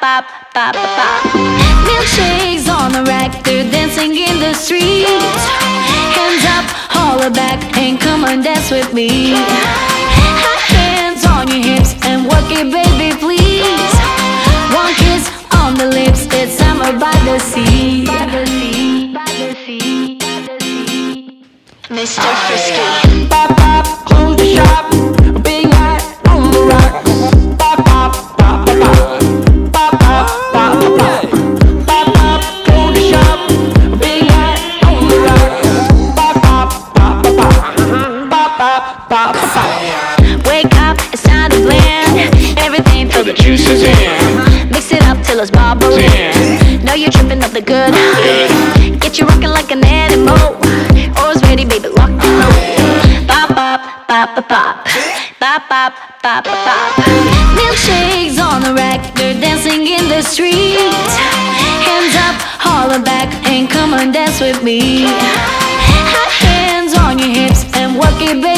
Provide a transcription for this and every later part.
Bop, bop, bop. Milkshakes on the rack, they're dancing in the street. Hands up, holler back, and come on, dance with me. Hands on your hips and work it, baby, please. One kiss on the lips, it's summer by the sea. Mr. Frisky. Pop, pop, close the shop. Everything till the juice is in. Mix it up till it's bubbling. Know you're tripping up the good. Get you rocking like an animal. Always ready, baby, lock and load. Bop, bop, bop, bop, bop. Bop, bop, bop, bop, bop. Milkshakes on the rack, they're dancing in the street. Hands up, holler back, and come on, dance with me. Hands on your hips and work it, baby,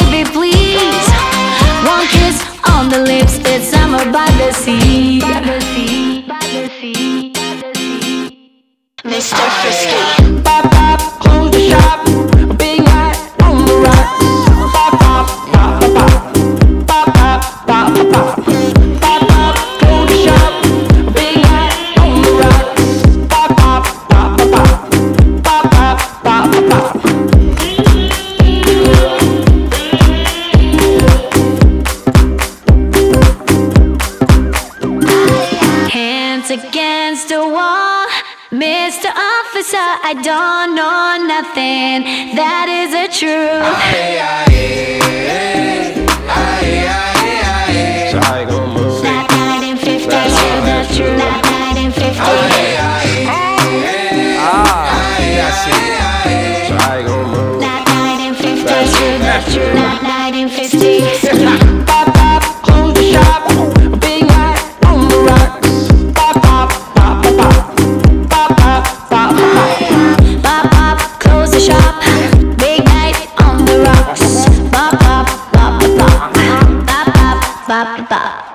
it's summer by the sea. By the sea, by the sea, by the sea. Mr. Frisky. Against the wall. Mr. Officer, I don't know nothing. That is the truth. So how you gonna move? That night in 50, that's true. That night in 50. I see. So how you gonna move? That night in 50, that's true. That night in 50. 吧。